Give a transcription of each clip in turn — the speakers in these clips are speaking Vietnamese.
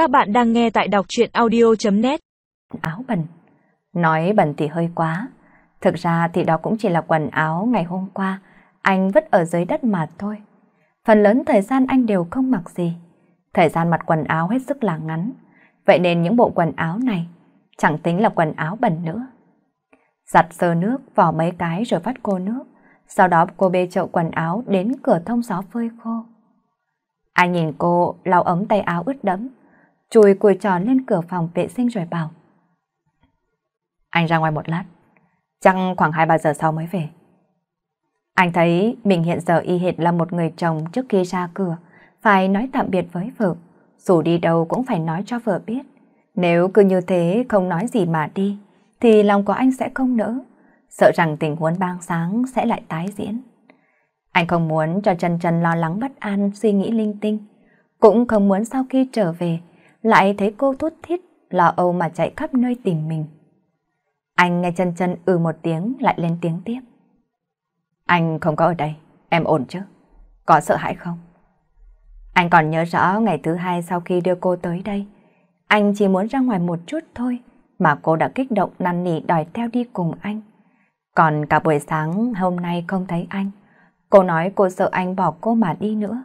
Các bạn đang nghe tại đọc truyện audio.net Áo bẩn. Nói bẩn thì hơi quá. Thực ra thì đó cũng chỉ là quần áo ngày hôm qua anh vứt ở dưới đất mà thôi. Phần lớn thời gian anh đều không mặc gì. Thời gian mặc quần áo hết sức là ngắn. Vậy nên những bộ quần áo này chẳng tính là quần áo bẩn nữa. Giặt sơ nước vào mấy cái rồi vắt cô nước. Sau đó cô bê chậu quần áo đến cửa thông gió phơi khô. Anh nhìn cô lau ấm tay áo ướt đẫm, chùi cùi tròn lên cửa phòng vệ sinh rồi bảo. Anh ra ngoài một lát, chắc khoảng 2-3 giờ sau mới về. Anh thấy mình hiện giờ y hệt là một người chồng trước khi ra cửa, phải nói tạm biệt với vợ, dù đi đâu cũng phải nói cho vợ biết. Nếu cứ như thế không nói gì mà đi, thì lòng của anh sẽ không nỡ, sợ rằng tình huống bang sáng sẽ lại tái diễn. Anh không muốn cho Trần Trần lo lắng bất an, suy nghĩ linh tinh, cũng không muốn sau khi trở về lại thấy cô thút thít, lo âu mà chạy khắp nơi tìm mình. Anh nghe chân chân ừ một tiếng lại lên tiếng tiếp. Anh không có ở đây, em ổn chứ? Có sợ hãi không? Anh còn nhớ rõ ngày thứ hai sau khi đưa cô tới đây, anh chỉ muốn ra ngoài một chút thôi, mà cô đã kích động năn nỉ đòi theo đi cùng anh. Còn cả buổi sáng hôm nay không thấy anh, cô nói cô sợ anh bỏ cô mà đi nữa.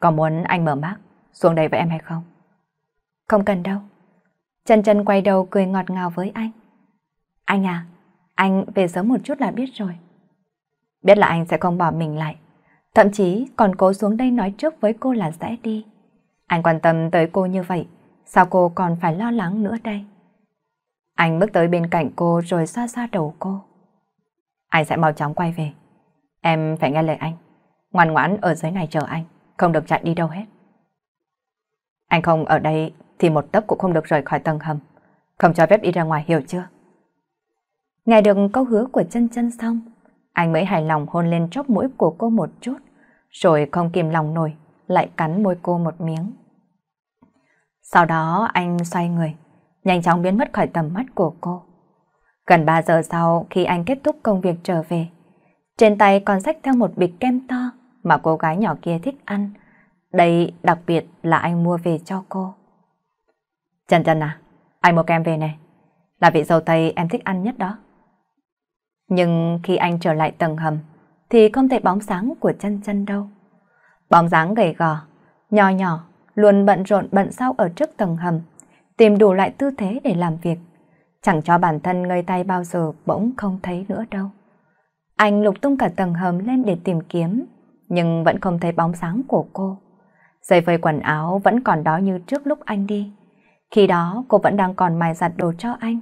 Có muốn anh mở mắt xuống đây với em hay không? Không cần đâu. Chân chân quay đầu cười ngọt ngào với anh. Anh à, anh về sớm một chút là biết rồi. Biết là anh sẽ không bỏ mình lại. Thậm chí còn cố xuống đây nói trước với cô là sẽ đi. Anh quan tâm tới cô như vậy, sao cô còn phải lo lắng nữa đây? Anh bước tới bên cạnh cô rồi xoa xoa đầu cô. Anh sẽ mau chóng quay về. Em phải nghe lời anh. Ngoan ngoãn ở dưới này chờ anh, không được chạy đi đâu hết. Anh không ở đây thì một tấc cũng không được rời khỏi tầng hầm. Không cho phép đi ra ngoài hiểu chưa? Nghe được câu hứa của chân chân xong, anh mới hài lòng hôn lên chóp mũi của cô một chút, rồi không kìm lòng nổi, lại cắn môi cô một miếng. Sau đó anh xoay người, nhanh chóng biến mất khỏi tầm mắt của cô. Gần 3 giờ sau khi anh kết thúc công việc trở về, trên tay còn xách theo một bịch kem to mà cô gái nhỏ kia thích ăn. Đây đặc biệt là anh mua về cho cô. Trần Trần à, anh mua kem về này. Là vị dầu tây em thích ăn nhất đó. Nhưng khi anh trở lại tầng hầm, thì không thấy bóng sáng của chân chân đâu. Bóng dáng gầy gò, nhỏ nhỏ, luôn bận rộn bận sau ở trước tầng hầm, tìm đủ lại tư thế để làm việc. Chẳng cho bản thân ngơi tay bao giờ bỗng không thấy nữa đâu. Anh lục tung cả tầng hầm lên để tìm kiếm, nhưng vẫn không thấy bóng sáng của cô. Dây vây quần áo vẫn còn đó như trước lúc anh đi. Khi đó cô vẫn đang còn mài giặt đồ cho anh.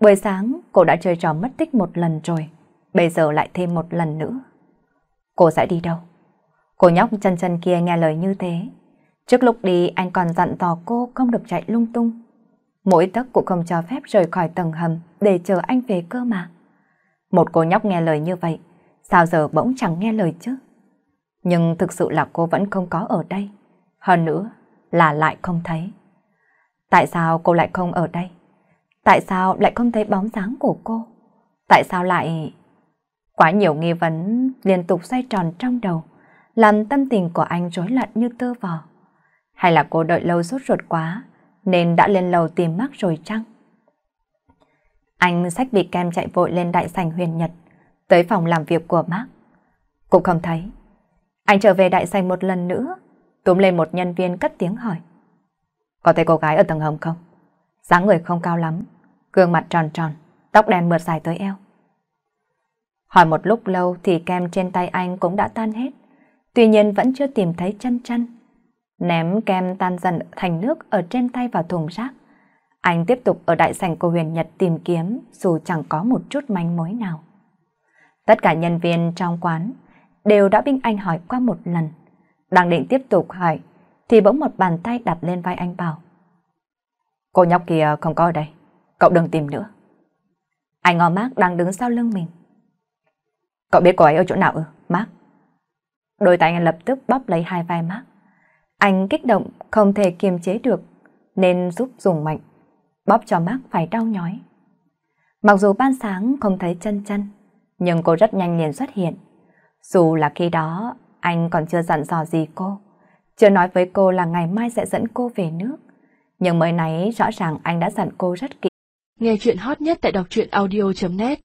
Buổi sáng cô đã chơi trò mất tích một lần rồi, bây giờ lại thêm một lần nữa. Cô sẽ đi đâu? Cô nhóc chân chân kia nghe lời như thế. Trước lúc đi anh còn dặn dò cô không được chạy lung tung. Mỗi tấc cũng không cho phép rời khỏi tầng hầm để chờ anh về cơ mà. Một cô nhóc nghe lời như vậy, sao giờ bỗng chẳng nghe lời chứ? Nhưng thực sự là cô vẫn không có ở đây. Hơn nữa là lại không thấy. Tại sao cô lại không ở đây? Tại sao lại không thấy bóng dáng của cô? Tại sao lại... Quá nhiều nghi vấn liên tục xoay tròn trong đầu, làm tâm tình của anh rối loạn như tơ vò. Hay là cô đợi lâu sốt ruột quá, nên đã lên lầu tìm mắc rồi chăng? Anh xách bị kem chạy vội lên đại sảnh huyền nhật, tới phòng làm việc của Mark. Cũng không thấy. Anh trở về đại sảnh một lần nữa, túm lên một nhân viên cất tiếng hỏi. Có thấy cô gái ở tầng hầm không? dáng người không cao lắm, gương mặt tròn tròn, tóc đen mượt dài tới eo. Hỏi một lúc lâu thì kem trên tay anh cũng đã tan hết, tuy nhiên vẫn chưa tìm thấy chân chân. Ném kem tan dần thành nước ở trên tay vào thùng rác. Anh tiếp tục ở đại sảnh của huyền Nhật tìm kiếm dù chẳng có một chút manh mối nào. Tất cả nhân viên trong quán đều đã binh anh hỏi qua một lần. Đang định tiếp tục hỏi thì bỗng một bàn tay đặt lên vai anh bảo. Cô nhóc kia không có ở đây, cậu đừng tìm nữa. Anh ngó Mark đang đứng sau lưng mình. Cậu biết cô ấy ở chỗ nào ư, Mark? Đôi tay anh lập tức bóp lấy hai vai Mark. Anh kích động không thể kiềm chế được nên giúp dùng mạnh, bóp cho Mark phải đau nhói. Mặc dù ban sáng không thấy chân chân, nhưng cô rất nhanh liền xuất hiện. Dù là khi đó anh còn chưa dặn dò gì cô, chưa nói với cô là ngày mai sẽ dẫn cô về nước. Nhưng mới nãy rõ ràng anh đã dặn cô rất kỹ. Nghe chuyện hot nhất tại đọc truyện audio.net